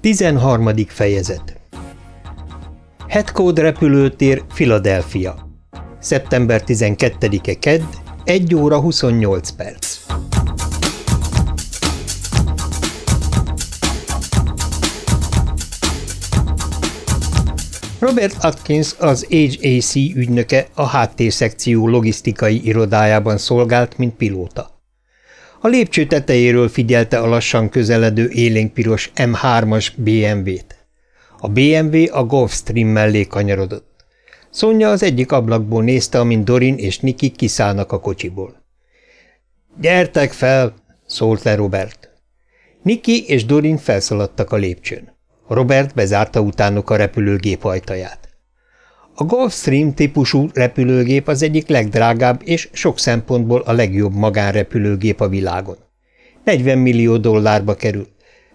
13. fejezet Headcode repülőtér, Philadelphia. Szeptember 12-e kedd, 1 óra 28 perc. Robert Atkins, az HAC ügynöke a háttérszekció logisztikai irodájában szolgált, mint pilóta. A lépcső tetejéről figyelte a lassan közeledő élénkpiros M3-as BMW-t. A BMW a Gulfstream mellé kanyarodott. Szonya az egyik ablakból nézte, amint Dorin és Niki kiszállnak a kocsiból. – Gyertek fel! – szólt le Robert. Niki és Dorin felszaladtak a lépcsőn. Robert bezárta utánuk a repülőgép ajtaját. A Gulfstream típusú repülőgép az egyik legdrágább és sok szempontból a legjobb magánrepülőgép a világon. 40 millió dollárba kerül.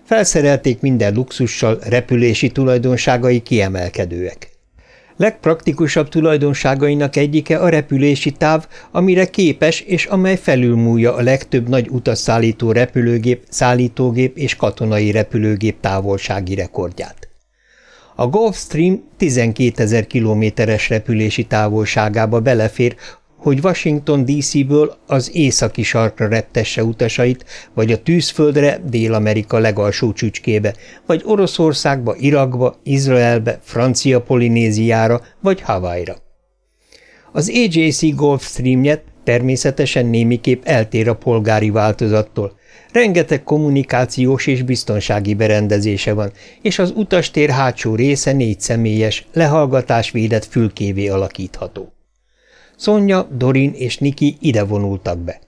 Felszerelték minden luxussal, repülési tulajdonságai kiemelkedőek. Legpraktikusabb tulajdonságainak egyike a repülési táv, amire képes és amely felülmúlja a legtöbb nagy utasszállító repülőgép, szállítógép és katonai repülőgép távolsági rekordját. A Gulfstream 12 ezer kilométeres repülési távolságába belefér, hogy Washington DC-ből az északi sarkra reptesse utasait, vagy a tűzföldre, Dél-Amerika legalsó csücskébe, vagy Oroszországba, Irakba, Izraelbe, Francia Polinéziára, vagy Hawaii-ra. Az AJC Gulfstream-jet természetesen némiképp eltér a polgári változattól, Rengeteg kommunikációs és biztonsági berendezése van, és az utastér hátsó része négy személyes, lehallgatásvédett fülkévé alakítható. Szonya, Dorin és Niki ide vonultak be.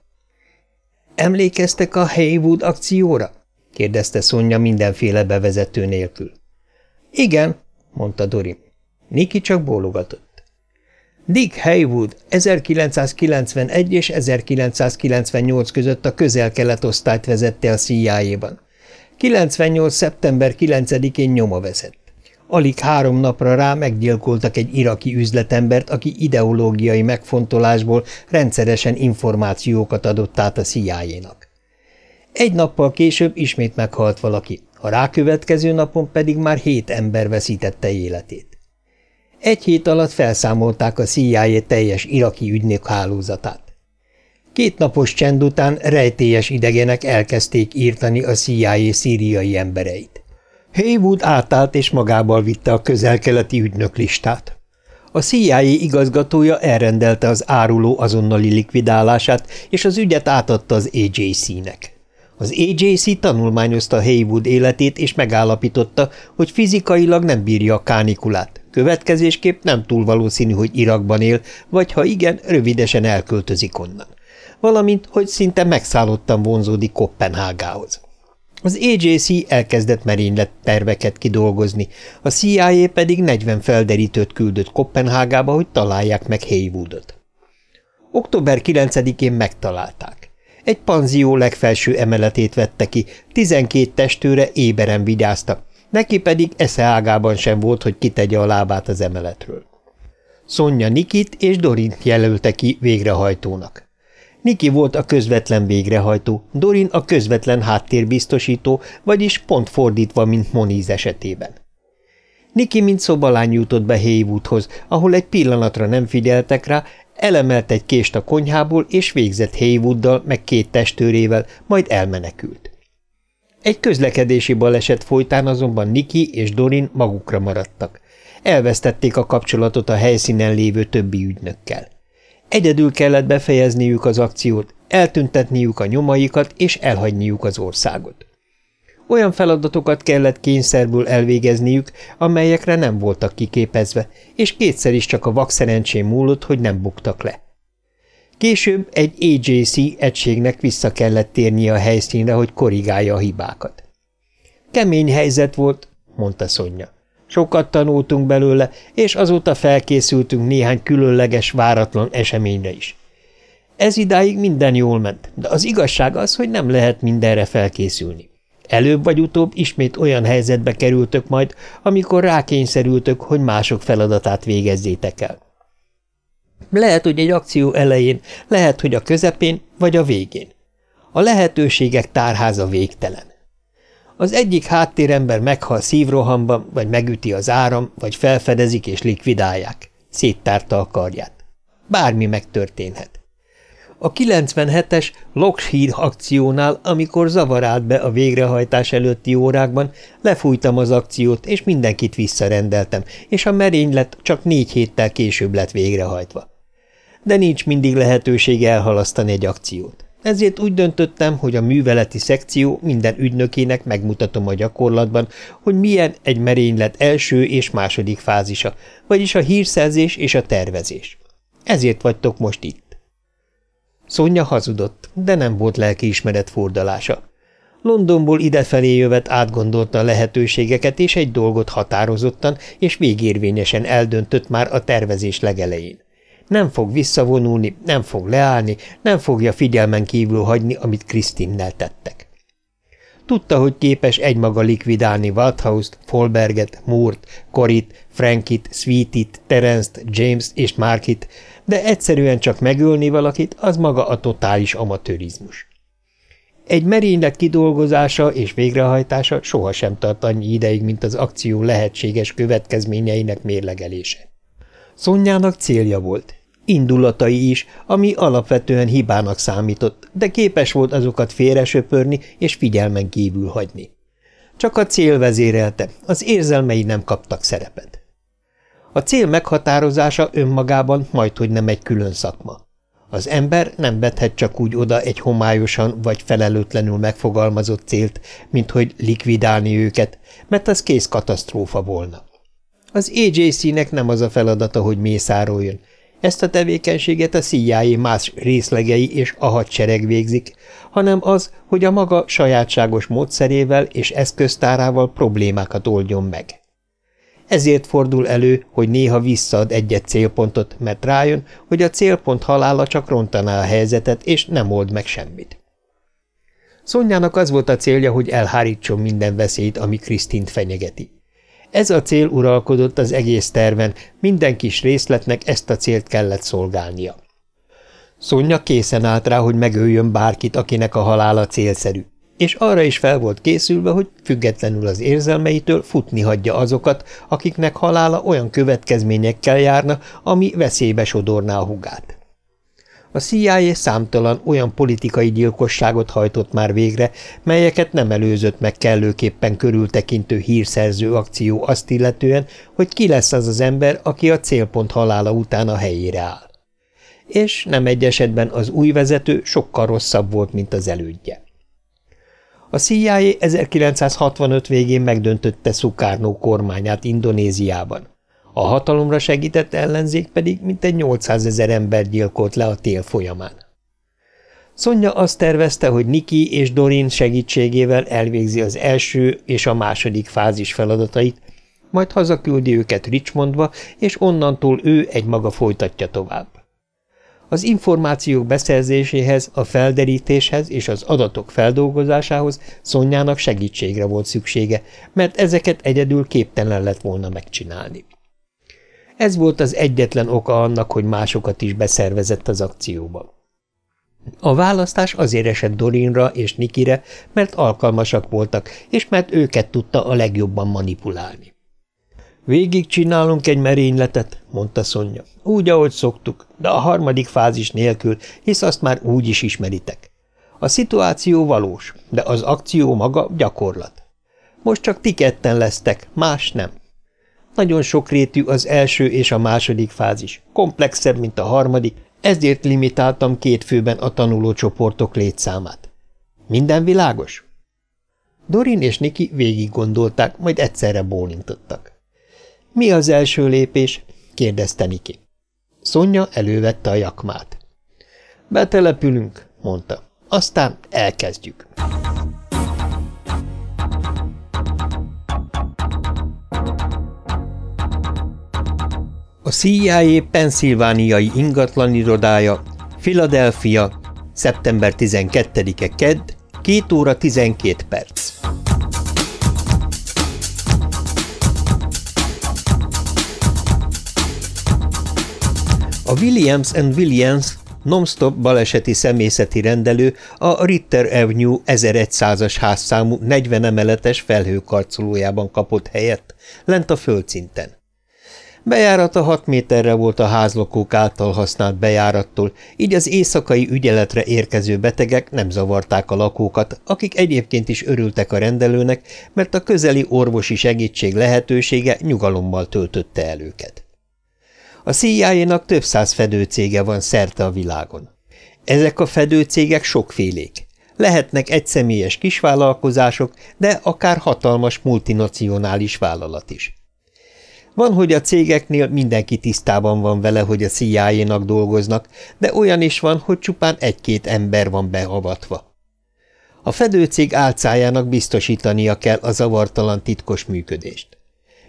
– Emlékeztek a Haywood akcióra? – kérdezte Szonya mindenféle bevezető nélkül. – Igen – mondta Dorin. Niki csak bólogatott. Dick Haywood 1991 és 1998 között a közel-kelet osztályt vezette a CIA-ban. 98. szeptember 9-én nyoma vezett. Alig három napra rá meggyilkoltak egy iraki üzletembert, aki ideológiai megfontolásból rendszeresen információkat adott át a CIA-nak. Egy nappal később ismét meghalt valaki, a rákövetkező napon pedig már hét ember veszítette életét. Egy hét alatt felszámolták a CIA teljes iraki ügynök hálózatát. Két napos csend után rejtélyes idegenek elkezdték írtani a CIA szíriai embereit. Haywood átállt és magával vitte a közel-keleti ügynök listát. A CIA igazgatója elrendelte az áruló azonnali likvidálását, és az ügyet átadta az AJC-nek. Az AJC tanulmányozta Haywood életét, és megállapította, hogy fizikailag nem bírja a kánikulát, Következésképp nem túl valószínű, hogy Irakban él, vagy ha igen, rövidesen elköltözik onnan. Valamint, hogy szinte megszállottan vonzódik Kopenhágához. Az AJC elkezdett merénylet terveket kidolgozni, a CIA pedig 40 felderítőt küldött Kopenhágába, hogy találják meg Haywoodot. Október 9-én megtalálták. Egy panzió legfelső emeletét vette ki, 12 testőre éberen vigyáztak, neki pedig esze sem volt, hogy kitegye a lábát az emeletről. Szonya Nikit és Dorint jelölte ki végrehajtónak. Niki volt a közvetlen végrehajtó, Dorin a közvetlen háttérbiztosító, vagyis pont fordítva, mint Moniz esetében. Niki mint szobalány jutott be Haywoodhoz, ahol egy pillanatra nem figyeltek rá, elemelt egy kést a konyhából, és végzett Haywooddal, meg két testőrével, majd elmenekült. Egy közlekedési baleset folytán azonban Niki és Dorin magukra maradtak. Elvesztették a kapcsolatot a helyszínen lévő többi ügynökkel. Egyedül kellett befejezniük az akciót, eltüntetniük a nyomaikat és elhagyniuk az országot. Olyan feladatokat kellett kényszerből elvégezniük, amelyekre nem voltak kiképezve, és kétszer is csak a vakszerencsém múlott, hogy nem buktak le. Később egy AJC egységnek vissza kellett térnie a helyszínre, hogy korrigálja a hibákat. Kemény helyzet volt, mondta Szonya. Sokat tanultunk belőle, és azóta felkészültünk néhány különleges, váratlan eseményre is. Ez idáig minden jól ment, de az igazság az, hogy nem lehet mindenre felkészülni. Előbb vagy utóbb ismét olyan helyzetbe kerültök majd, amikor rákényszerültök, hogy mások feladatát végezzétek el. Lehet, hogy egy akció elején, lehet, hogy a közepén, vagy a végén. A lehetőségek tárháza végtelen. Az egyik háttérember meghal szívrohamban, vagy megüti az áram, vagy felfedezik és likvidálják. Széttárta a karját. Bármi megtörténhet. A 97-es Lockheed akciónál, amikor zavarált be a végrehajtás előtti órákban, lefújtam az akciót, és mindenkit visszarendeltem, és a merénylet csak négy héttel később lett végrehajtva. De nincs mindig lehetőség elhalasztani egy akciót. Ezért úgy döntöttem, hogy a műveleti szekció minden ügynökének megmutatom a gyakorlatban, hogy milyen egy merénylet első és második fázisa, vagyis a hírszerzés és a tervezés. Ezért vagytok most itt. Szonya hazudott, de nem volt lelkiismeret fordalása. Londonból idefelé jövet átgondolta a lehetőségeket, és egy dolgot határozottan és végérvényesen eldöntött már a tervezés legelején. Nem fog visszavonulni, nem fog leállni, nem fogja figyelmen kívül hagyni, amit Krisztinnel tettek. Tudta, hogy képes egymaga likvidálni Walthouse-t, Folberget, Moore-t, Corit, Frankit, Sweetit, Terence-t, James-t és Markit, de egyszerűen csak megölni valakit, az maga a totális amatőrizmus. Egy merénylet kidolgozása és végrehajtása sohasem tart annyi ideig, mint az akció lehetséges következményeinek mérlegelése. Szonyának célja volt, indulatai is, ami alapvetően hibának számított, de képes volt azokat félresöpörni és figyelmen kívül hagyni. Csak a cél vezérelte, az érzelmei nem kaptak szerepet. A cél meghatározása önmagában majdhogy nem egy külön szakma. Az ember nem vethet csak úgy oda egy homályosan vagy felelőtlenül megfogalmazott célt, mint hogy likvidálni őket, mert az kész katasztrófa volna. Az AJC-nek nem az a feladata, hogy mészároljon. Ezt a tevékenységet a CIA más részlegei és a hadsereg végzik, hanem az, hogy a maga sajátságos módszerével és eszköztárával problémákat oldjon meg. Ezért fordul elő, hogy néha visszaad egyet célpontot, mert rájön, hogy a célpont halála csak rontaná a helyzetet, és nem old meg semmit. Szonyának az volt a célja, hogy elhárítson minden veszélyt, ami Krisztint fenyegeti. Ez a cél uralkodott az egész terven, minden kis részletnek ezt a célt kellett szolgálnia. Szonya készen állt rá, hogy megöljön bárkit, akinek a halála célszerű és arra is fel volt készülve, hogy függetlenül az érzelmeitől futni hagyja azokat, akiknek halála olyan következményekkel járna, ami veszélybe sodorná a hugát. A CIA számtalan olyan politikai gyilkosságot hajtott már végre, melyeket nem előzött meg kellőképpen körültekintő hírszerző akció azt illetően, hogy ki lesz az az ember, aki a célpont halála után a helyére áll. És nem egy esetben az új vezető sokkal rosszabb volt, mint az elődje. A CIA 1965 végén megdöntötte Szukárnó kormányát Indonéziában. A hatalomra segített ellenzék pedig mintegy 800 ezer ember gyilkolt le a tél folyamán. Szonya azt tervezte, hogy Niki és Dorin segítségével elvégzi az első és a második fázis feladatait, majd hazaküldi őket Richmondba, és onnantól ő egymaga folytatja tovább. Az információk beszerzéséhez, a felderítéshez és az adatok feldolgozásához Szonyának segítségre volt szüksége, mert ezeket egyedül képtelen lett volna megcsinálni. Ez volt az egyetlen oka annak, hogy másokat is beszervezett az akcióba. A választás azért esett Dorinra és Nikire, mert alkalmasak voltak, és mert őket tudta a legjobban manipulálni. Végig csinálunk egy merényletet, mondta Szonya. Úgy, ahogy szoktuk, de a harmadik fázis nélkül, hisz azt már úgy is ismeritek. A szituáció valós, de az akció maga gyakorlat. Most csak ti ketten lesztek, más nem. Nagyon sokrétű az első és a második fázis, komplexebb, mint a harmadik, ezért limitáltam két főben a tanulócsoportok létszámát. Minden világos? Dorin és Niki végig gondolták, majd egyszerre bólintottak. Mi az első lépés? kérdezte Niki. Szonya elővette a jakmát. Betelepülünk, mondta. Aztán elkezdjük. A CIA penszilvániai ingatlanirodája, Philadelphia, szeptember 12-e kedd, 2 óra 12 perc. A Williams and Williams nonstop baleseti személyzeti rendelő a Ritter Avenue 1100-as házszámú 40 emeletes felhőkarcolójában kapott helyet, lent a földszinten. Bejárata hat méterre volt a házlokók által használt bejárattól, így az éjszakai ügyeletre érkező betegek nem zavarták a lakókat, akik egyébként is örültek a rendelőnek, mert a közeli orvosi segítség lehetősége nyugalommal töltötte el őket. A cia több száz fedőcége van szerte a világon. Ezek a fedőcégek sokfélék. Lehetnek egyszemélyes kisvállalkozások, de akár hatalmas multinacionális vállalat is. Van, hogy a cégeknél mindenki tisztában van vele, hogy a cia dolgoznak, de olyan is van, hogy csupán egy-két ember van beavatva. A fedőcég álcájának biztosítania kell a zavartalan titkos működést.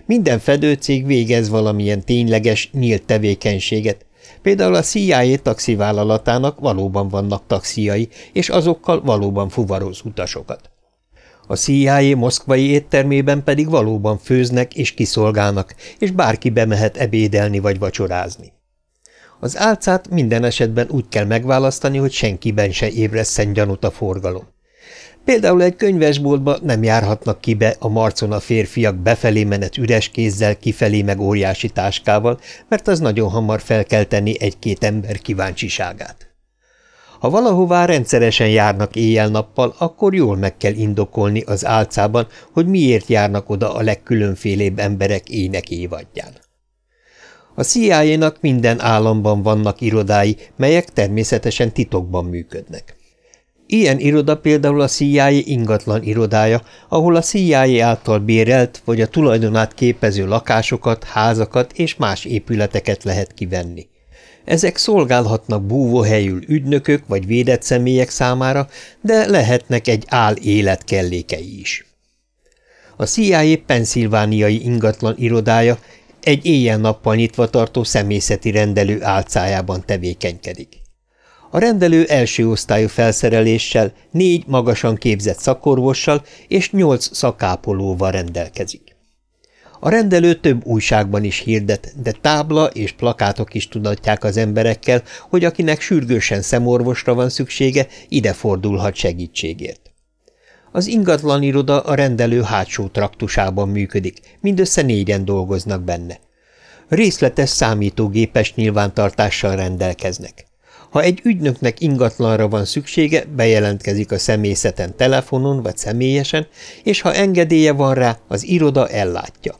Minden fedőcég végez valamilyen tényleges, nyílt tevékenységet, Például a CIA taxivállalatának valóban vannak taxiai, és azokkal valóban fuvaroz utasokat. A CIA moszkvai éttermében pedig valóban főznek és kiszolgálnak, és bárki bemehet ebédelni vagy vacsorázni. Az álcát minden esetben úgy kell megválasztani, hogy senkiben se ébresszen gyanút a forgalom. Például egy könyvesboltba nem járhatnak ki be a marcon a férfiak befelé menet üres kézzel, kifelé meg óriási táskával, mert az nagyon hamar fel kell tenni egy-két ember kíváncsiságát. Ha valahová rendszeresen járnak éjjel-nappal, akkor jól meg kell indokolni az álcában, hogy miért járnak oda a legkülönfélébb emberek ének évadján. A cia minden államban vannak irodái, melyek természetesen titokban működnek. Ilyen iroda például a CIA ingatlan irodája, ahol a CIA által bérelt vagy a tulajdonát képező lakásokat, házakat és más épületeket lehet kivenni. Ezek szolgálhatnak búvóhelyül ügynökök vagy védett személyek számára, de lehetnek egy áll élet kellékei is. A CIA penszilvániai ingatlan irodája egy éjjel-nappal nyitva tartó személyzeti rendelő álcájában tevékenykedik. A rendelő első osztályú felszereléssel, négy magasan képzett szakorvossal és nyolc szakápolóval rendelkezik. A rendelő több újságban is hirdet, de tábla és plakátok is tudatják az emberekkel, hogy akinek sürgősen szemorvosra van szüksége, ide fordulhat segítségért. Az ingatlan iroda a rendelő hátsó traktusában működik, mindössze négyen dolgoznak benne. Részletes számítógépes nyilvántartással rendelkeznek. Ha egy ügynöknek ingatlanra van szüksége, bejelentkezik a személyzeten telefonon vagy személyesen, és ha engedélye van rá, az iroda ellátja.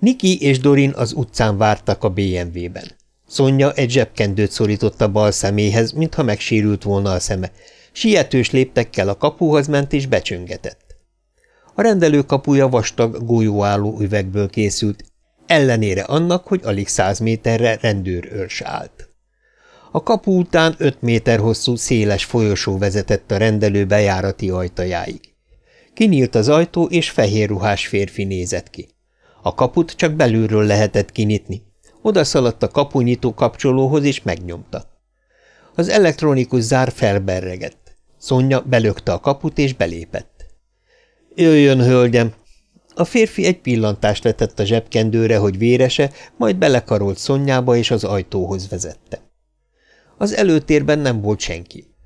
Niki és Dorin az utcán vártak a BMW-ben. Szonya egy zsebkendőt szorított a bal szeméhez, mintha megsérült volna a szeme. Sietős léptekkel a kapuhoz ment és becsöngetett. A rendelő kapuja vastag, golyóálló üvegből készült, ellenére annak, hogy alig száz méterre rendőrőrs állt. A kapu után öt méter hosszú, széles folyosó vezetett a rendelő bejárati ajtajáig. Kinyílt az ajtó, és fehér ruhás férfi nézett ki. A kaput csak belülről lehetett kinyitni. Oda szaladt a kapunyitó kapcsolóhoz, és megnyomta. Az elektronikus zár felberregett. Szonya belökte a kaput, és belépett. – Jöjjön, hölgyem! A férfi egy pillantást vetett a zsebkendőre, hogy vérese, majd belekarolt Szonyába, és az ajtóhoz vezette. Az előtérben nem volt senki.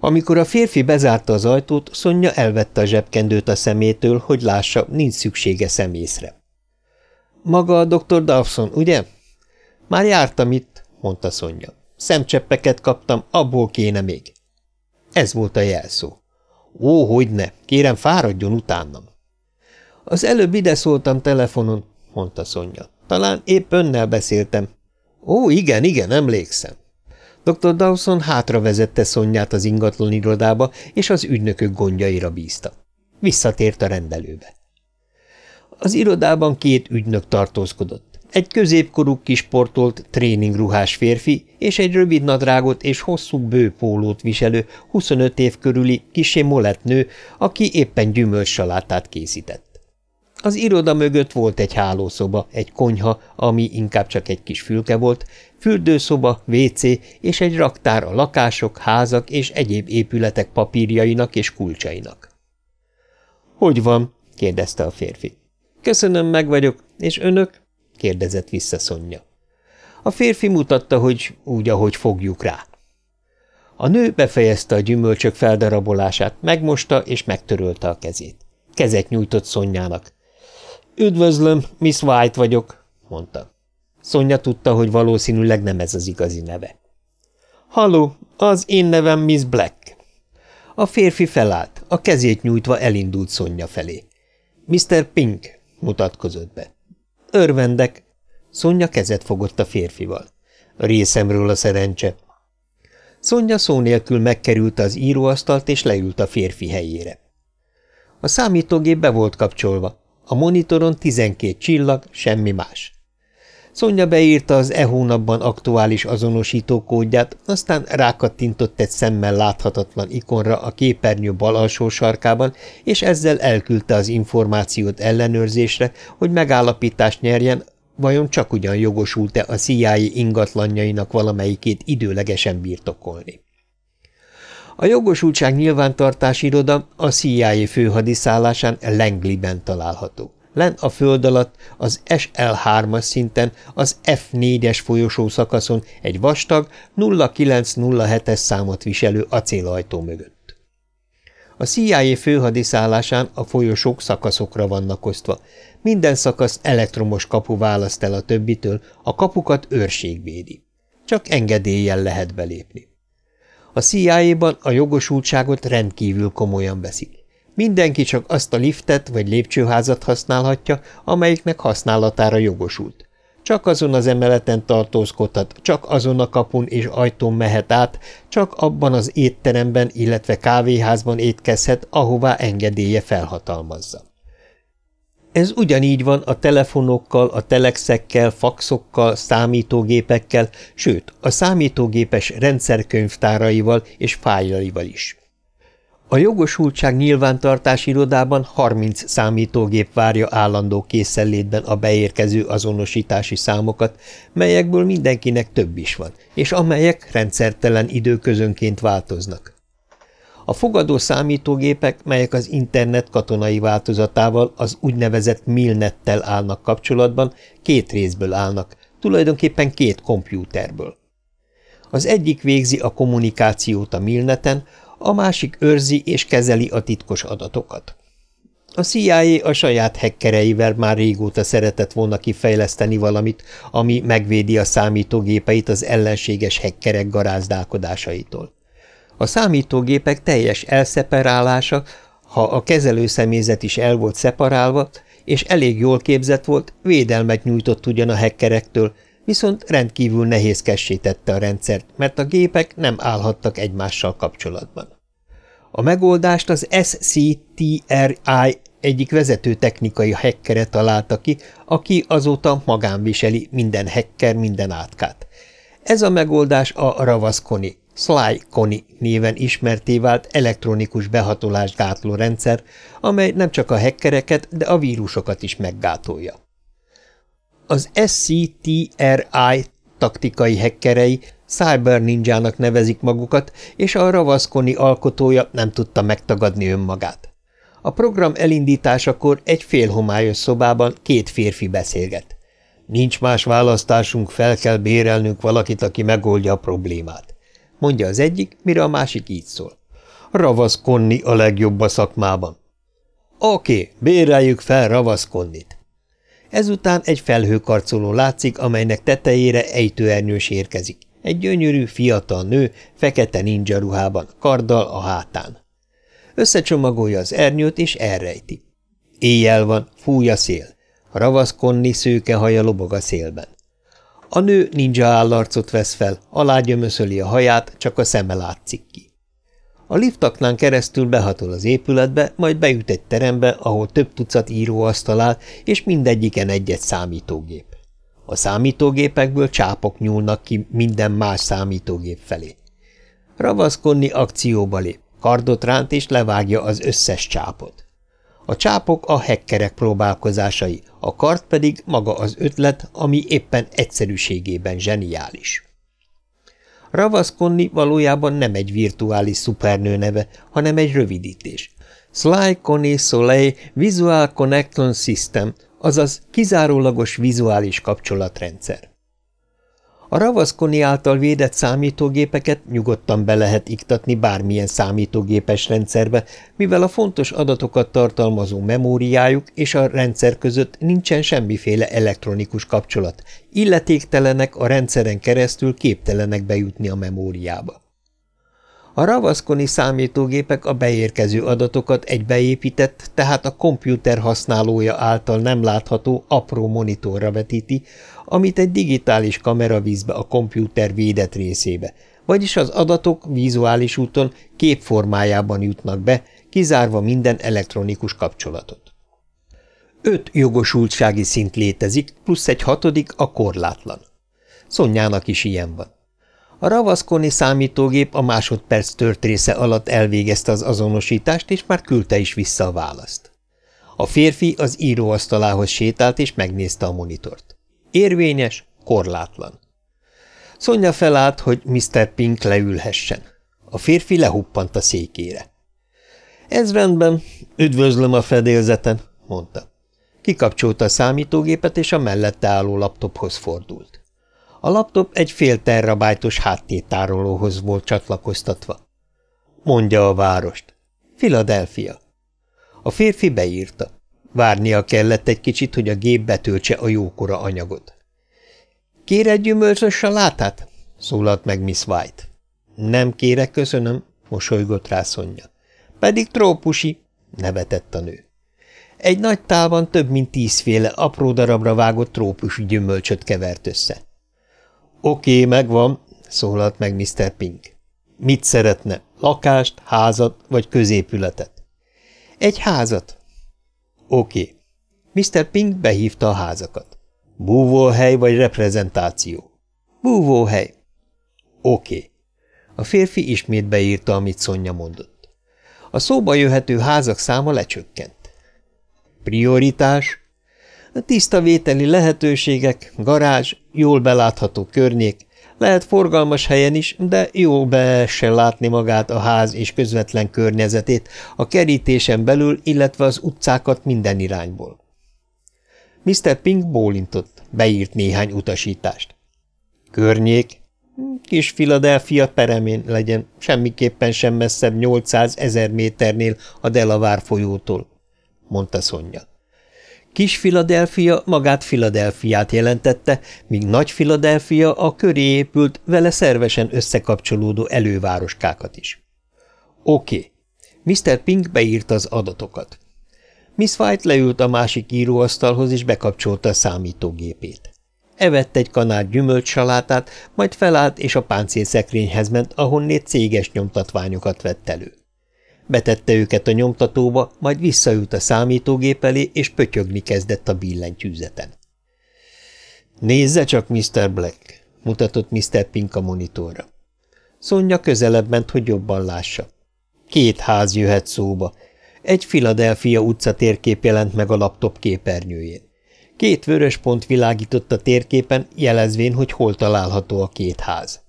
Amikor a férfi bezárta az ajtót, Szonya elvette a zsebkendőt a szemétől, hogy lássa, nincs szüksége szemészre. – Maga a dr. Dawson, ugye? – Már jártam itt, mondta Szonya. Szemcseppeket kaptam, abból kéne még. Ez volt a jelszó. Ó, hogyne, kérem fáradjon utánam. Az előbb ide szóltam telefonon, mondta Szonya. Talán épp önnel beszéltem. Ó, igen, igen, emlékszem. Dr. Dawson hátra vezette Szonyát az ingatlan irodába, és az ügynökök gondjaira bízta. Visszatért a rendelőbe. Az irodában két ügynök tartózkodott. Egy középkorú kisportolt, tréningruhás férfi és egy rövid nadrágot és hosszú bőpólót viselő, 25 év körüli, kisé molett nő, aki éppen gyümölcssalátát készített. Az iroda mögött volt egy hálószoba, egy konyha, ami inkább csak egy kis fülke volt, fürdőszoba, WC és egy raktár a lakások, házak és egyéb épületek papírjainak és kulcsainak. – Hogy van? – kérdezte a férfi. – Köszönöm, meg vagyok. És önök? – kérdezett vissza Szonya. A férfi mutatta, hogy úgy, ahogy fogjuk rá. A nő befejezte a gyümölcsök feldarabolását, megmosta és megtörölte a kezét. Kezet nyújtott Szonyának. – Üdvözlöm, Miss White vagyok – mondta. Szonya tudta, hogy valószínűleg nem ez az igazi neve. – Halló, az én nevem Miss Black. A férfi felállt, a kezét nyújtva elindult Szonya felé. – Mr. Pink – mutatkozott be. – Örvendek. Szonya kezet fogott a férfival. – Részemről a szerencse – Szonya szó nélkül megkerülte az íróasztalt, és leült a férfi helyére. A számítógép be volt kapcsolva. A monitoron tizenkét csillag, semmi más. Szonya beírta az e hónapban aktuális azonosító kódját, aztán rákattintott egy szemmel láthatatlan ikonra a képernyő bal alsó sarkában, és ezzel elküldte az információt ellenőrzésre, hogy megállapítást nyerjen, vajon csak ugyan jogosult-e a CIA ingatlanjainak valamelyikét időlegesen birtokolni. A jogosultság nyilvántartás iroda a CIA főhadiszállásán Langley-ben található. Len a föld alatt az SL3-as szinten az F4-es folyosó szakaszon egy vastag 0907-es számot viselő acélajtó mögött. A CIA főhadiszállásán a folyosók szakaszokra vannak osztva. Minden szakasz elektromos kapu választ el a többitől, a kapukat őrség védi. Csak engedéllyel lehet belépni. A CIA-ban a jogosultságot rendkívül komolyan veszik. Mindenki csak azt a liftet vagy lépcsőházat használhatja, amelyiknek használatára jogosult. Csak azon az emeleten tartózkodhat, csak azon a kapun és ajtón mehet át, csak abban az étteremben, illetve kávéházban étkezhet, ahová engedélye felhatalmazza. Ez ugyanígy van a telefonokkal, a telexekkel, faxokkal, számítógépekkel, sőt, a számítógépes rendszerkönyvtáraival és fájlaival is. A jogosultság nyilvántartás irodában 30 számítógép várja állandó készenlétben a beérkező azonosítási számokat, melyekből mindenkinek több is van, és amelyek rendszertelen időközönként változnak. A fogadó számítógépek, melyek az internet katonai változatával, az úgynevezett milnettel állnak kapcsolatban, két részből állnak, tulajdonképpen két kompjúterből. Az egyik végzi a kommunikációt a milneten, a másik őrzi és kezeli a titkos adatokat. A CIA a saját hekkereivel már régóta szeretett volna kifejleszteni valamit, ami megvédi a számítógépeit az ellenséges hekkerek garázdálkodásaitól. A számítógépek teljes elszeparálása, ha a kezelőszemélyzet is el volt szeparálva, és elég jól képzett volt, védelmet nyújtott ugyan a hekkerektől, viszont rendkívül nehézkessé tette a rendszert, mert a gépek nem állhattak egymással kapcsolatban. A megoldást az SCTRI egyik vezető technikai hackere találta ki, aki azóta magán viseli minden hacker minden átkát. Ez a megoldás a Ravasconi, Sly Koni néven ismerté vált elektronikus behatolást gátló rendszer, amely nem csak a hackereket, de a vírusokat is meggátolja. Az SCTRI taktikai hekkerei Cyber Ninjának nevezik magukat, és a ravaszkoni alkotója nem tudta megtagadni önmagát. A program elindításakor egy félhomályos szobában két férfi beszélget. Nincs más választásunk, fel kell bérelnünk valakit, aki megoldja a problémát. Mondja az egyik, mire a másik így szól. Ravaszkonni a legjobb a szakmában. Oké, béreljük fel Ravaszkonnit. Ezután egy felhőkarcoló látszik, amelynek tetejére ejtőernyős érkezik. Egy gyönyörű, fiatal nő, fekete ninja ruhában, karddal a hátán. Összecsomagolja az ernyőt, és elrejti. Éjjel van, fúj a szél. Ravaszkonni szőke haja lobog a szélben. A nő ninja állarcot vesz fel, alágyömöszöli a haját, csak a szeme látszik ki. A liftaknán keresztül behatol az épületbe, majd beüt egy terembe, ahol több tucat íróasztal áll, és mindegyiken egy-egy számítógép. A számítógépekből csápok nyúlnak ki minden más számítógép felé. Ravaszkonni akcióba lép, kardot ránt és levágja az összes csápot. A csápok a hekkerek próbálkozásai, a kard pedig maga az ötlet, ami éppen egyszerűségében zseniális. Ravaszkonni valójában nem egy virtuális szupernő neve, hanem egy rövidítés. Sly Connie Soleil Visual Connection System, azaz kizárólagos vizuális kapcsolatrendszer. A Ravaszkoni által védett számítógépeket nyugodtan be lehet iktatni bármilyen számítógépes rendszerbe, mivel a fontos adatokat tartalmazó memóriájuk és a rendszer között nincsen semmiféle elektronikus kapcsolat, illetéktelenek a rendszeren keresztül képtelenek bejutni a memóriába. A ravaszkoni számítógépek a beérkező adatokat egy beépített, tehát a kompjúter használója által nem látható apró monitorra vetíti, amit egy digitális kamera víz be a kompjúter védett részébe, vagyis az adatok vizuális úton képformájában jutnak be, kizárva minden elektronikus kapcsolatot. Öt jogosultsági szint létezik, plusz egy hatodik a korlátlan. Szonyának is ilyen van. A ravaszkoni számítógép a másodperc törtésze alatt elvégezte az azonosítást, és már küldte is vissza a választ. A férfi az íróasztalához sétált, és megnézte a monitort. Érvényes, korlátlan. Szonya felállt, hogy Mr. Pink leülhessen. A férfi lehuppant a székére. Ez rendben, üdvözlöm a fedélzeten, mondta. Kikapcsolta a számítógépet, és a mellette álló laptophoz fordult. A laptop egy fél terrabájtos háttértárolóhoz volt csatlakoztatva. Mondja a várost. Philadelphia. A férfi beírta. Várnia kellett egy kicsit, hogy a gép betöltse a jókora anyagot. – Kér egy gyümölcsös salátát? – szólalt meg Miss White. – Nem kérek, köszönöm – mosolygott rá Szonya. – Pedig trópusi – nevetett a nő. Egy nagy tálban több mint tízféle apró darabra vágott trópusi gyümölcsöt kevert össze. Oké, megvan, szólalt meg Mr. Pink. Mit szeretne? Lakást, házat vagy középületet? Egy házat. Oké. Mr. Pink behívta a házakat. Búvóhely vagy reprezentáció? Búvóhely. Oké. A férfi ismét beírta, amit Szonya mondott. A szóba jöhető házak száma lecsökkent. Prioritás, Tiszta vételi lehetőségek, garázs, jól belátható környék, lehet forgalmas helyen is, de jó beessen látni magát a ház és közvetlen környezetét, a kerítésen belül, illetve az utcákat minden irányból. Mr. Pink bólintott, beírt néhány utasítást. Környék, kis Philadelphia peremén legyen, semmiképpen sem messzebb 800 ezer méternél a Delaware folyótól, mondta Szonya. Kis Filadelfia magát Filadelfiát jelentette, míg Nagy Filadelfia a köré épült, vele szervesen összekapcsolódó elővároskákat is. Oké. Okay. Mr. Pink beírta az adatokat. Miss White leült a másik íróasztalhoz, és bekapcsolta a számítógépét. Evett egy kanál gyümölcsalátát, majd felállt, és a páncélszekrényhez ment, ahonnét céges nyomtatványokat vett elő. Betette őket a nyomtatóba, majd visszaült a számítógép elé, és pötyögni kezdett a billentyűzeten. Nézze csak, Mr. Black, mutatott Mr. Pink a monitorra. Szonya közelebb ment, hogy jobban lássa. Két ház jöhet szóba. Egy Philadelphia utca térkép jelent meg a laptop képernyőjén. Két vörös pont világított a térképen, jelezvén, hogy hol található a két ház.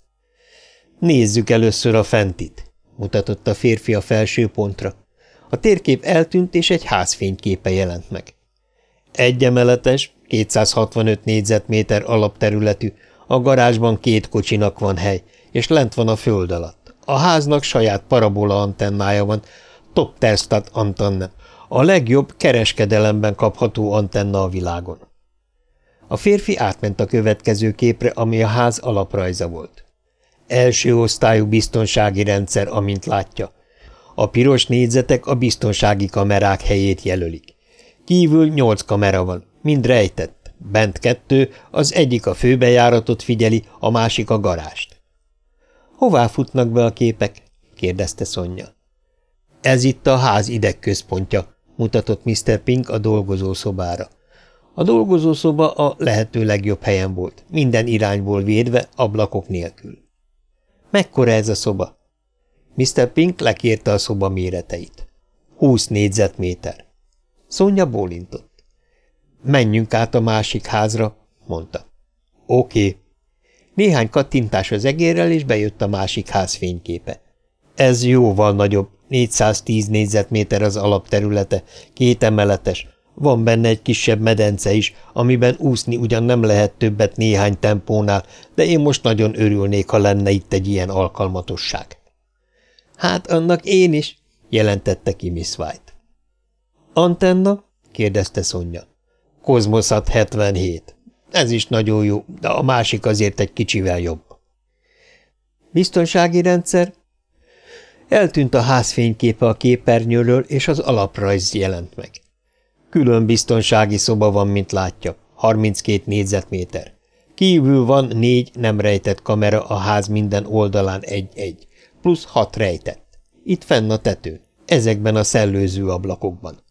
Nézzük először a fentit, mutatott a férfi a felső pontra. A térkép eltűnt, és egy ház fényképe jelent meg. Egy emeletes, 265 négyzetméter alapterületű, a garázsban két kocsinak van hely, és lent van a föld alatt. A háznak saját parabola antennája van, Top Terstat antenna, a legjobb kereskedelemben kapható antenna a világon. A férfi átment a következő képre, ami a ház alaprajza volt. Első osztályú biztonsági rendszer, amint látja. A piros négyzetek a biztonsági kamerák helyét jelölik. Kívül nyolc kamera van, mind rejtett. Bent kettő, az egyik a főbejáratot figyeli, a másik a garást. – Hová futnak be a képek? – kérdezte Szonya. – Ez itt a ház idegközpontja – mutatott Mr. Pink a dolgozószobára. A dolgozószoba a lehető legjobb helyen volt, minden irányból védve, ablakok nélkül. Mekkora ez a szoba? Mr. Pink lekérte a szoba méreteit. Húsz négyzetméter. Szonya bólintott. Menjünk át a másik házra, mondta. Oké. Néhány kattintás az egérrel, és bejött a másik ház fényképe. Ez jóval nagyobb, 410 négyzetméter az alapterülete, két emeletes, Van benne egy kisebb medence is, amiben úszni ugyan nem lehet többet néhány tempónál, de én most nagyon örülnék, ha lenne itt egy ilyen alkalmatosság. Hát annak én is, jelentette ki Miss White. Antenna? kérdezte Szonya. Kozmoszat 77. Ez is nagyon jó, de a másik azért egy kicsivel jobb. Biztonsági rendszer? Eltűnt a ház fényképe a képernyőről, és az alaprajz jelent meg. Külön biztonsági szoba van, mint látja, 32 négyzetméter. Kívül van négy nem rejtett kamera a ház minden oldalán egy-egy, plusz hat rejtett. Itt fenn a tetőn, ezekben a szellőző ablakokban.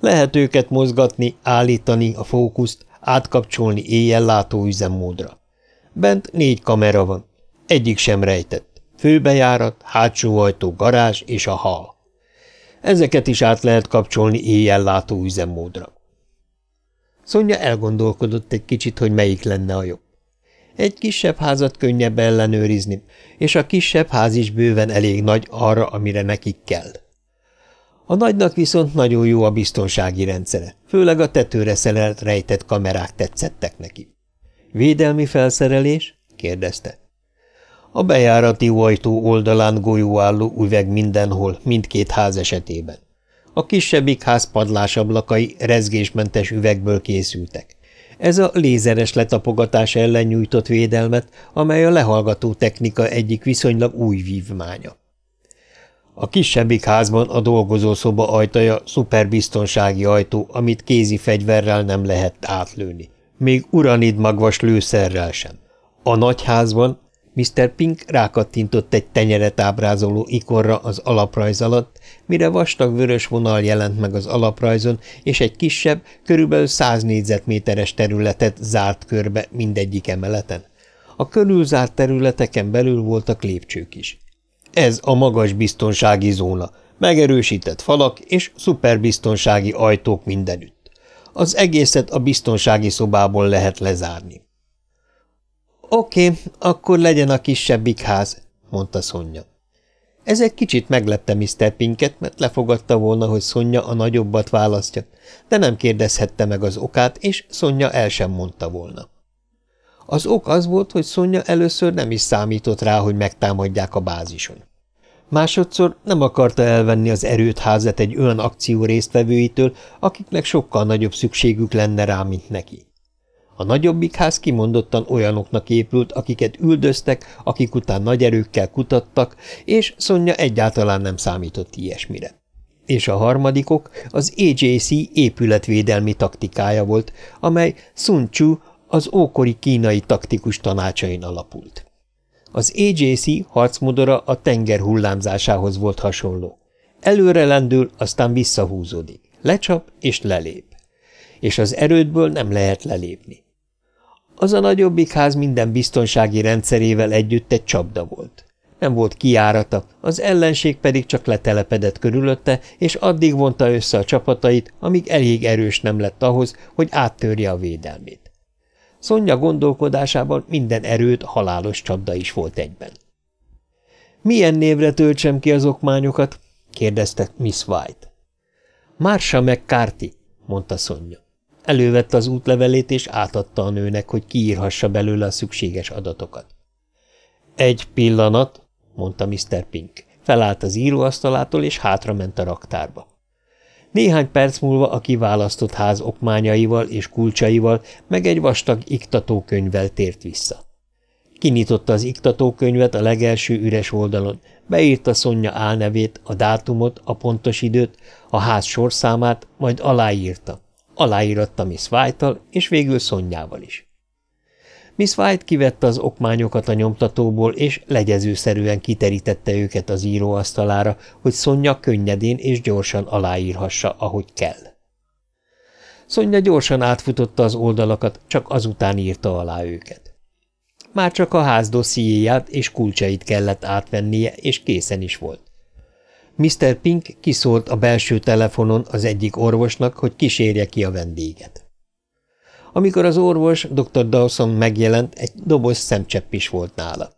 Lehet őket mozgatni, állítani a fókuszt, átkapcsolni éjjel látó üzemmódra. Bent négy kamera van, egyik sem rejtett. Főbejárat, hátsó ajtó, garázs és a hal. Ezeket is át lehet kapcsolni éjjel látó üzemmódra. Szonya elgondolkodott egy kicsit, hogy melyik lenne a jobb. Egy kisebb házat könnyebb ellenőrizni, és a kisebb ház is bőven elég nagy arra, amire nekik kell. A nagynak viszont nagyon jó a biztonsági rendszere, főleg a tetőre szelelt rejtett kamerák tetszettek neki. Védelmi felszerelés? kérdezte. A bejárati ajtó oldalán golyóálló üveg mindenhol, mindkét ház esetében. A kisebbik ház padlásablakai rezgésmentes üvegből készültek. Ez a lézeres letapogatás ellen nyújtott védelmet, amely a lehallgató technika egyik viszonylag új vívmánya. A kisebbik házban a dolgozószoba ajtaja szuperbiztonsági ajtó, amit kézi fegyverrel nem lehet átlőni, még uranid magvas lőszerrel sem. A nagyházban Mr. Pink rákattintott egy tenyeret ábrázoló ikorra az alaprajz alatt, mire vastag vörös vonal jelent meg az alaprajzon, és egy kisebb, körülbelül 100 négyzetméteres területet zárt körbe mindegyik emeleten. A körülzárt területeken belül voltak lépcsők is. Ez a magas biztonsági zóna, megerősített falak és szuperbiztonsági ajtók mindenütt. Az egészet a biztonsági szobából lehet lezárni. Oké, akkor legyen a kisebbik ház, mondta Szonya. Ez egy kicsit meglepte Mr. Pinket, mert lefogadta volna, hogy Szonya a nagyobbat választja, de nem kérdezhette meg az okát, és Szonya el sem mondta volna. Az ok az volt, hogy Szonya először nem is számított rá, hogy megtámadják a bázison. Másodszor nem akarta elvenni az erőt házat egy olyan akció résztvevőitől, akiknek sokkal nagyobb szükségük lenne rá, mint neki. A nagyobbik ház kimondottan olyanoknak épült, akiket üldöztek, akik után nagy erőkkel kutattak, és Szonya egyáltalán nem számított ilyesmire. És a harmadikok az AJC épületvédelmi taktikája volt, amely Sun Chu az ókori kínai taktikus tanácsain alapult. Az AJC harcmodora a tenger hullámzásához volt hasonló. Előre lendül, aztán visszahúzódik. Lecsap és lelép. És az erődből nem lehet lelépni. Az a nagyobbik ház minden biztonsági rendszerével együtt egy csapda volt. Nem volt kiárata, az ellenség pedig csak letelepedett körülötte, és addig vonta össze a csapatait, amíg elég erős nem lett ahhoz, hogy áttörje a védelmét. Szonya gondolkodásában minden erőt halálos csapda is volt egyben. – Milyen névre töltsem ki az okmányokat? – kérdezte Miss White. – Marsha McCarthy – mondta Szonya. Elővette az útlevelét, és átadta a nőnek, hogy kiírhassa belőle a szükséges adatokat. Egy pillanat, mondta Mr. Pink. Felállt az íróasztalától, és hátrament a raktárba. Néhány perc múlva a kiválasztott ház okmányaival és kulcsaival, meg egy vastag iktatókönyvvel tért vissza. Kinyitotta az iktatókönyvet a legelső üres oldalon, beírta Szonya álnevét, a dátumot, a pontos időt, a ház sorszámát, majd aláírta. Aláíratta Miss White-tal, és végül Szonyával is. Miss White kivette az okmányokat a nyomtatóból, és legyezőszerűen kiterítette őket az íróasztalára, hogy Szonya könnyedén és gyorsan aláírhassa, ahogy kell. Szonya gyorsan átfutotta az oldalakat, csak azután írta alá őket. Már csak a ház dossziéját és kulcsait kellett átvennie, és készen is volt. Mr. Pink kiszólt a belső telefonon az egyik orvosnak, hogy kísérje ki a vendéget. Amikor az orvos, dr. Dawson megjelent, egy doboz szemcsepp is volt nála.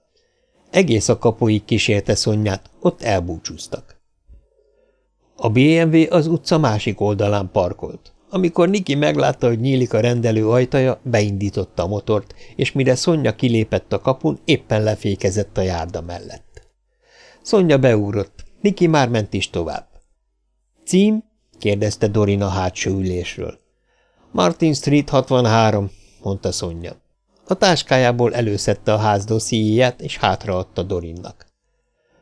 Egész a kapuig kísérte Szonyát, ott elbúcsúztak. A BMW az utca másik oldalán parkolt. amikor Niki meglátta, hogy nyílik a rendelő ajtaja, beindította a motort, és mire Szonya kilépett a kapun, éppen lefékezett a járda mellett. Szonya beugrott, Niki már ment is tovább. Cím? kérdezte Dorin a hátsó ülésről. Martin Street 63, mondta Szonya. A táskájából előszedte a ház dossziéját, és hátraadta Dorinnak.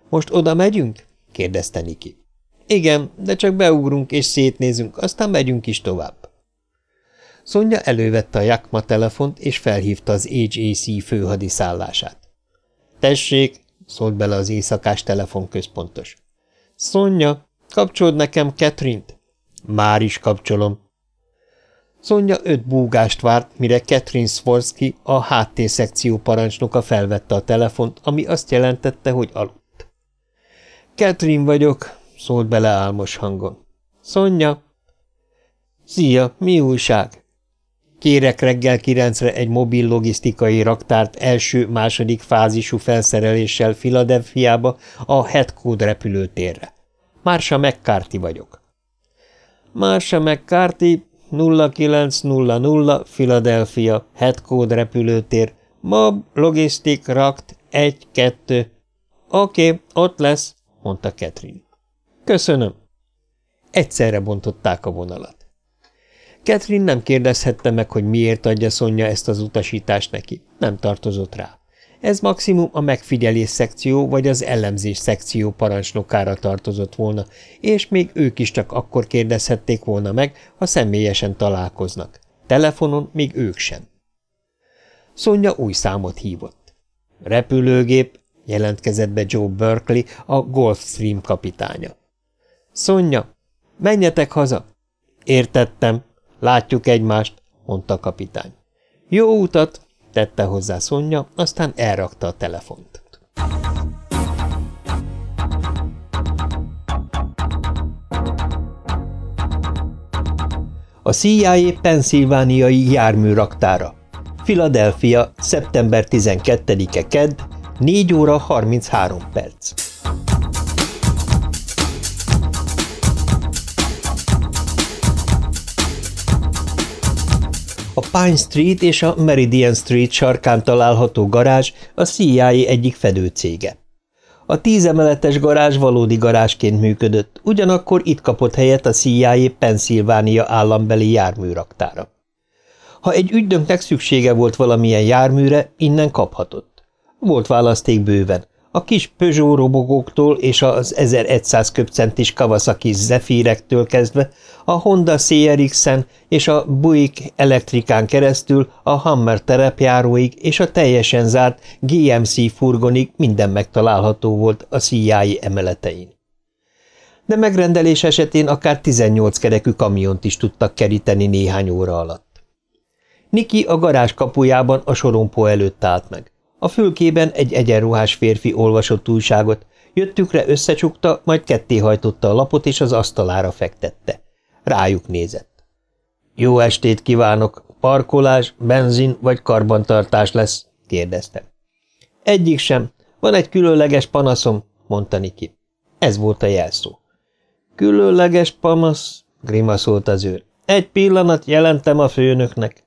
Most oda megyünk? kérdezte Niki. Igen, de csak beugrunk és szétnézünk, aztán megyünk is tovább. Szonya elővette a Jakma telefont, és felhívta az HAC főhadiszállását. Tessék, szólt bele az éjszakás telefonközpontos. Szonya, kapcsold nekem Ketrint. Már is kapcsolom. Szonya öt búgást várt, mire Catherine Swarsky, a háttérszekció parancsnoka felvette a telefont, ami azt jelentette, hogy aludt. Catherine vagyok, szólt bele álmos hangon. Szonya! Szia, mi újság? Kérek reggel kilencre egy mobil logisztikai raktárt első-második fázisú felszereléssel Filadelfiába a Headcode repülőtérre. Mársa McCarthy vagyok. Mársa McCarthy, 0900 Philadelphia, Headcode repülőtér, Mob Logistic Rakt 1-2. Oké, ott lesz, mondta Catherine. Köszönöm. Egyszerre bontották a vonalat. Catherine nem kérdezhette meg, hogy miért adja Szonya ezt az utasítást neki. Nem tartozott rá. Ez maximum a megfigyelés szekció vagy az ellenzés szekció parancsnokára tartozott volna, és még ők is csak akkor kérdezhették volna meg, ha személyesen találkoznak. Telefonon még ők sem. Szonya új számot hívott. Repülőgép, jelentkezett be Joe Berkeley, a Gulfstream kapitánya. Szonya, menjetek haza! Értettem, látjuk egymást, mondta a kapitány. Jó utat, tette hozzá Szonya, aztán elrakta a telefont. A CIA penszilvániai járműraktára. Philadelphia, szeptember 12-e kedd, 4 óra 33 perc. A Pine Street és a Meridian Street sarkán található garázs a CIA egyik fedőcége. A tízemeletes garázs valódi garázsként működött, ugyanakkor itt kapott helyet a CIA Pennsylvania állambeli járműraktára. Ha egy ügynöknek szüksége volt valamilyen járműre, innen kaphatott. Volt választék bőven, a kis Peugeot robogóktól és az 1100 köbcentis Kawasaki Zephyrektől kezdve a Honda CRX-en és a Buick elektrikán keresztül a Hammer terepjáróig és a teljesen zárt GMC furgonig minden megtalálható volt a CIA emeletein. De megrendelés esetén akár 18 kerekű kamiont is tudtak keríteni néhány óra alatt. Niki a garázs kapujában a sorompó előtt állt meg. A fülkében egy egyenruhás férfi olvasott újságot, jöttükre összecsukta, majd kettéhajtotta a lapot és az asztalára fektette. Rájuk nézett. Jó estét kívánok! Parkolás, benzin vagy karbantartás lesz? kérdezte. Egyik sem. Van egy különleges panaszom, mondta Niki. Ez volt a jelszó. Különleges panasz, grimaszolt az őr. Egy pillanat jelentem a főnöknek.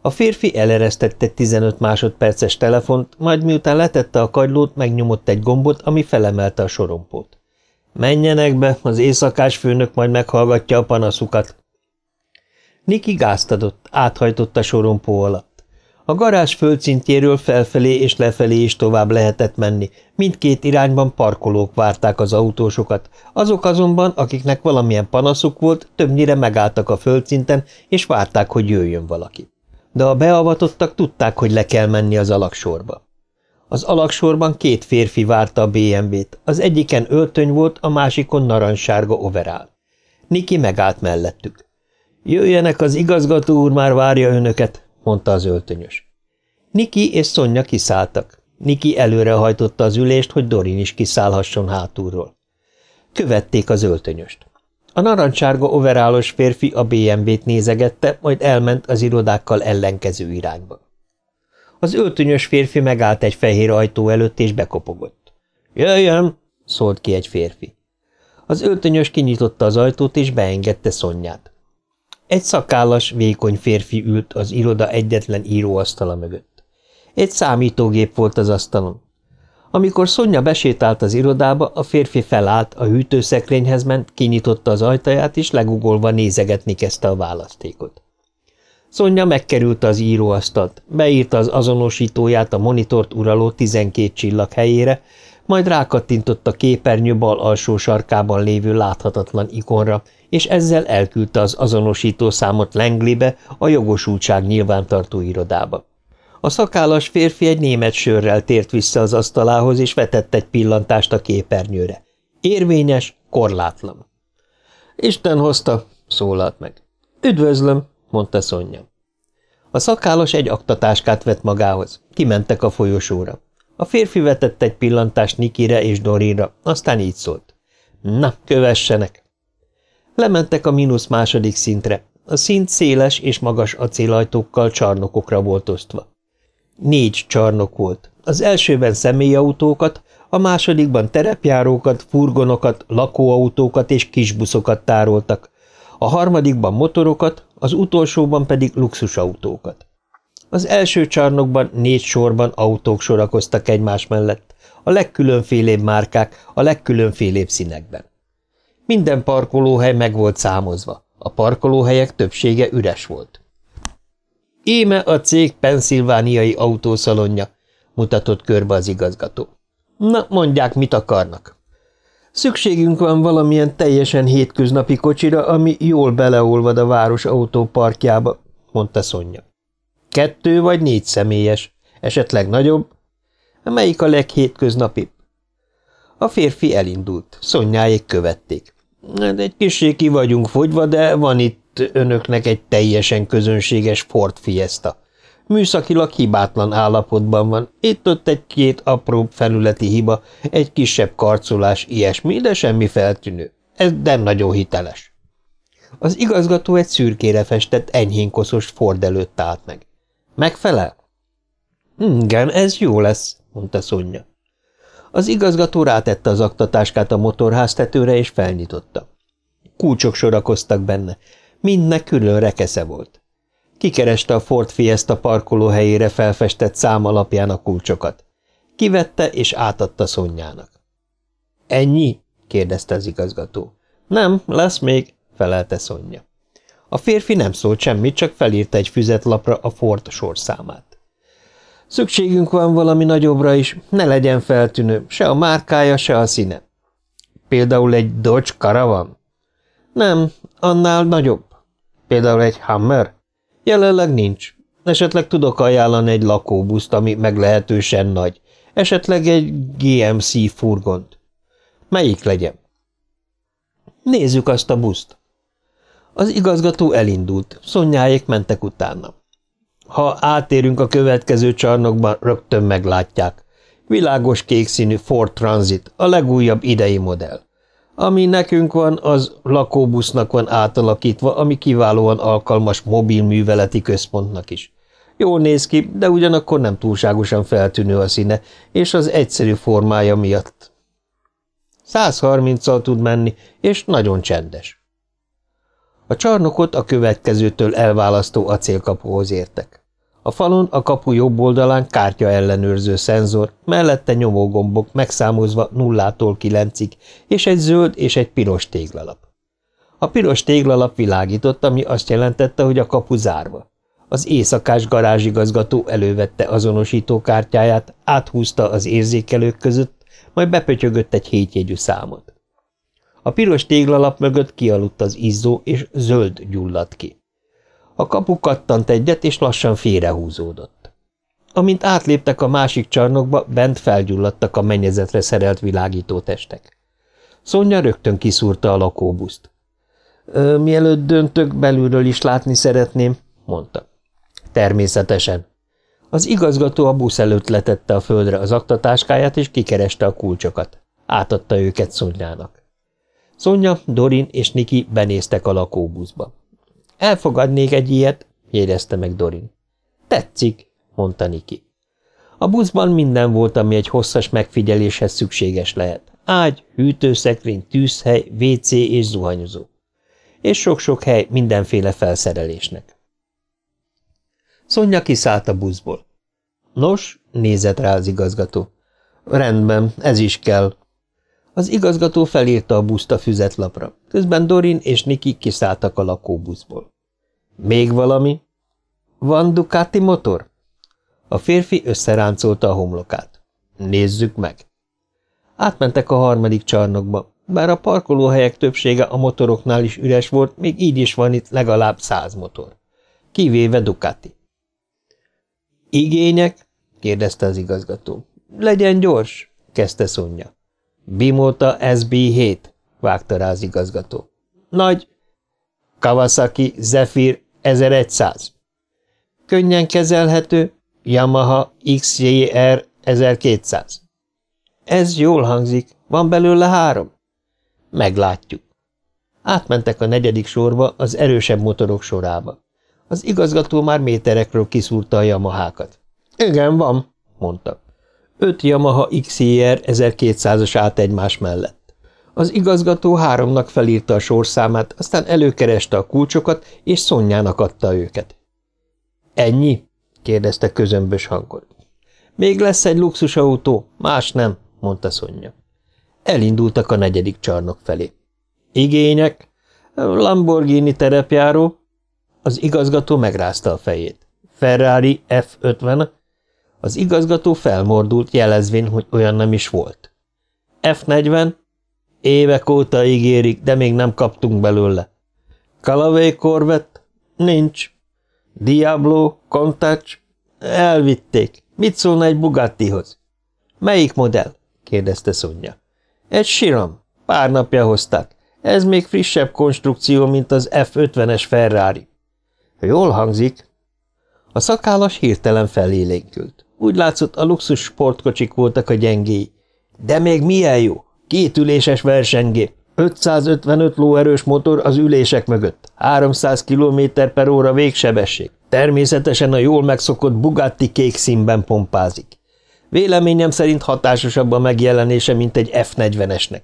A férfi eleresztette 15 másodperces telefont, majd miután letette a kagylót, megnyomott egy gombot, ami felemelte a sorompót. Menjenek be, az éjszakás főnök majd meghallgatja a panaszukat. Niki gázt adott, áthajtott a sorompó alatt. A garázs földszintjéről felfelé és lefelé is tovább lehetett menni, mindkét irányban parkolók várták az autósokat, azok azonban, akiknek valamilyen panaszuk volt, többnyire megálltak a földszinten, és várták, hogy jöjjön valaki de a beavatottak tudták, hogy le kell menni az alaksorba. Az alaksorban két férfi várta a BMW-t, az egyiken öltöny volt, a másikon narancssárga overál. Niki megállt mellettük. Jöjjenek, az igazgató úr már várja önöket, mondta az öltönyös. Niki és Szonya kiszálltak. Niki előrehajtotta az ülést, hogy Dorin is kiszállhasson hátulról. Követték az öltönyöst. A narancsárga overálos férfi a BMW-t nézegette, majd elment az irodákkal ellenkező irányba. Az öltönyös férfi megállt egy fehér ajtó előtt, és bekopogott. – Jöjjön! – szólt ki egy férfi. Az öltönyös kinyitotta az ajtót, és beengedte Szonyát. Egy szakállas, vékony férfi ült az iroda egyetlen íróasztala mögött. Egy számítógép volt az asztalon. Amikor Szonya besétált az irodába, a férfi felállt, a hűtőszekrényhez ment, kinyitotta az ajtaját, és legugolva nézegetni kezdte a választékot. Szonya megkerülte az íróasztalt, beírta az azonosítóját a monitort uraló 12 csillag helyére, majd rákattintott a képernyő bal alsó sarkában lévő láthatatlan ikonra, és ezzel elküldte az azonosító számot Langleybe, a jogosultság nyilvántartó irodába. A szakállas férfi egy német sörrel tért vissza az asztalához, és vetett egy pillantást a képernyőre. Érvényes, korlátlan. Isten hozta, szólalt meg. Üdvözlöm, mondta Szonya. A szakállas egy aktatáskát vett magához. Kimentek a folyosóra. A férfi vetett egy pillantást Nikire és Dorinra, aztán így szólt. Na, kövessenek! Lementek a mínusz második szintre. A szint széles és magas acélajtókkal csarnokokra volt osztva. Négy csarnok volt. Az elsőben személyautókat, a másodikban terepjárókat, furgonokat, lakóautókat és kisbuszokat tároltak, a harmadikban motorokat, az utolsóban pedig luxusautókat. Az első csarnokban négy sorban autók sorakoztak egymás mellett, a legkülönfélébb márkák, a legkülönfélébb színekben. Minden parkolóhely meg volt számozva, a parkolóhelyek többsége üres volt. Íme a cég penszilvániai autószalonja, mutatott körbe az igazgató. Na, mondják, mit akarnak. Szükségünk van valamilyen teljesen hétköznapi kocsira, ami jól beleolvad a város autóparkjába, mondta Szonya. Kettő vagy négy személyes, esetleg nagyobb. Melyik a leghétköznapibb? A férfi elindult, Szonyáék követték. Hát egy kicsi ki vagyunk fogyva, de van itt önöknek egy teljesen közönséges Ford Fiesta. Műszakilag hibátlan állapotban van. Itt-ott egy-két apró felületi hiba, egy kisebb karcolás, ilyesmi, de semmi feltűnő. Ez nem nagyon hiteles. Az igazgató egy szürkére festett, enyhén koszos Ford előtt állt meg. Megfelel? Igen, ez jó lesz, mondta Szonya. Az igazgató rátette az aktatáskát a motorháztetőre, és felnyitotta. Kulcsok sorakoztak benne, mindnek külön rekesze volt. Kikereste a Ford Fiesta parkolóhelyére felfestett szám alapján a kulcsokat. Kivette és átadta Szonyának. – Ennyi? – kérdezte az igazgató. – Nem, lesz még – felelte Szonya. A férfi nem szólt semmit, csak felírta egy füzetlapra a Ford sorszámát. Szükségünk van valami nagyobbra is, ne legyen feltűnő, se a márkája, se a színe. Például egy Dodge Caravan? Nem, annál nagyobb. Például egy Hammer? Jelenleg nincs. Esetleg tudok ajánlani egy lakóbuszt, ami meglehetősen nagy. Esetleg egy GMC furgont. Melyik legyen? Nézzük azt a buszt. Az igazgató elindult, szonyáék mentek utána. Ha átérünk a következő csarnokban, rögtön meglátják. Világos kék színű Ford Transit, a legújabb idei modell. Ami nekünk van, az lakóbusznak van átalakítva, ami kiválóan alkalmas mobil műveleti központnak is. Jól néz ki, de ugyanakkor nem túlságosan feltűnő a színe, és az egyszerű formája miatt. 130-al tud menni, és nagyon csendes. A csarnokot a következőtől elválasztó acélkapuhoz értek. A falon a kapu jobb oldalán kártya ellenőrző szenzor, mellette nyomógombok megszámozva nullától kilencig, és egy zöld és egy piros téglalap. A piros téglalap világított, ami azt jelentette, hogy a kapu zárva. Az éjszakás garázsigazgató elővette azonosító kártyáját, áthúzta az érzékelők között, majd bepötyögött egy hétjegyű számot. A piros téglalap mögött kialudt az izzó, és zöld gyulladt ki. A kapu kattant egyet, és lassan félrehúzódott. Amint átléptek a másik csarnokba, bent felgyulladtak a mennyezetre szerelt világítótestek. Szonya rögtön kiszúrta a lakóbuszt. – Mielőtt döntök, belülről is látni szeretném – mondta. – Természetesen. Az igazgató a busz előtt letette a földre az aktatáskáját, és kikereste a kulcsokat. Átadta őket Szonyának. Szonya, Dorin és Niki benéztek a lakóbuszba. Elfogadnék egy ilyet, jegyezte meg Dorin. Tetszik, mondta Niki. A buszban minden volt, ami egy hosszas megfigyeléshez szükséges lehet. Ágy, hűtőszekrény, tűzhely, WC és zuhanyozó. és sok-sok hely mindenféle felszerelésnek. Szonya kiszállt a buszból. Nos, nézett rá az igazgató. Rendben, ez is kell. Az igazgató felírta a buszt a füzetlapra, közben Dorin és Niki kiszálltak a lakóbuszból. Még valami? Van Ducati motor? A férfi összeráncolta a homlokát. Nézzük meg. Átmentek a harmadik csarnokba, bár a parkolóhelyek többsége a motoroknál is üres volt, még így is van itt legalább száz motor. Kivéve Ducati. Igények? kérdezte az igazgató. Legyen gyors, kezdte Szonya. Bimota SB7, vágta rá az igazgató. Nagy Kawasaki Zephyr 1100. Könnyen kezelhető Yamaha XJR 1200. Ez jól hangzik. Van belőle három? Meglátjuk. Átmentek a negyedik sorba, az erősebb motorok sorába. Az igazgató már méterekről kiszúrta a Yamahákat. Igen, van, mondta. Öt Yamaha XIR 1200-as állt egymás mellett. Az igazgató háromnak felírta a sorszámát, aztán előkereste a kulcsokat, és Szonyának adta őket. Ennyi? kérdezte közömbös hangon. Még lesz egy luxusautó, más nem, mondta Szonya. Elindultak a negyedik csarnok felé. Igények? Lamborghini terepjáró? Az igazgató megrázta a fejét. Ferrari F50? Az igazgató felmordult, jelezvén, hogy olyan nem is volt. F40? Évek óta ígérik, de még nem kaptunk belőle. Calavay Corvette? Nincs. Diablo, Countach? Elvitték. Mit szólna egy Bugattihoz? Melyik modell? kérdezte Szonya. Egy Siram. Pár napja hozták. Ez még frissebb konstrukció, mint az F-50-es Ferrari. Jól hangzik. A szakállas hirtelen felélénkült. Úgy látszott, a luxus sportkocsik voltak a gyengéi. De még milyen jó! Kétüléses versengép, 555 lóerős motor az ülések mögött, 300 km per óra végsebesség. Természetesen a jól megszokott Bugatti kék színben pompázik. Véleményem szerint hatásosabb a megjelenése, mint egy F-40-esnek.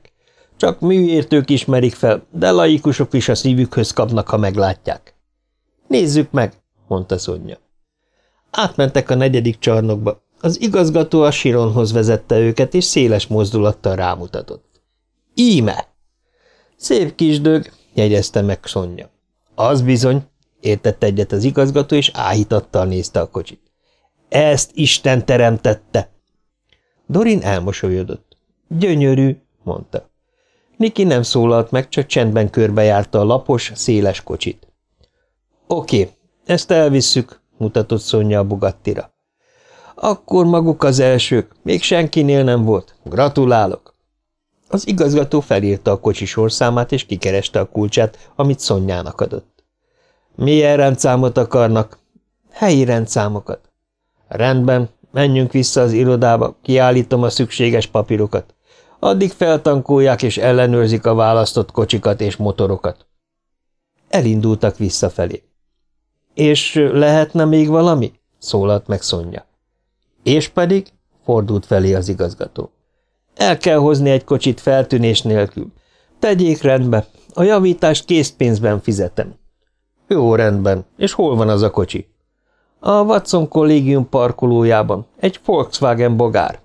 Csak műértők ismerik fel, de laikusok is a szívükhöz kapnak, ha meglátják. Nézzük meg, mondta Szonya. Átmentek a negyedik csarnokba. Az igazgató a Sironhoz vezette őket, és széles mozdulattal rámutatott. Íme! Szép kis dög, jegyezte meg Szonya. Az bizony, értett egyet az igazgató, és áhítattal nézte a kocsit. Ezt Isten teremtette! Dorin elmosolyodott. Gyönyörű, mondta. Niki nem szólalt meg, csak csendben körbejárta a lapos, széles kocsit. Oké, ezt elvisszük, mutatott Szonya a Bugattira. Akkor maguk az elsők, még senkinél nem volt. Gratulálok! Az igazgató felírta a kocsi sorszámát, és kikereste a kulcsát, amit Szonyának adott. Milyen rendszámot akarnak? Helyi rendszámokat. Rendben, menjünk vissza az irodába, kiállítom a szükséges papírokat. Addig feltankolják és ellenőrzik a választott kocsikat és motorokat. Elindultak visszafelé. És lehetne még valami? szólalt meg Szonya. És pedig? fordult felé az igazgató. El kell hozni egy kocsit feltűnés nélkül. Tegyék rendbe, a javítást készpénzben fizetem. Jó, rendben. És hol van az a kocsi? A Watson kollégium parkolójában. Egy Volkswagen bogár.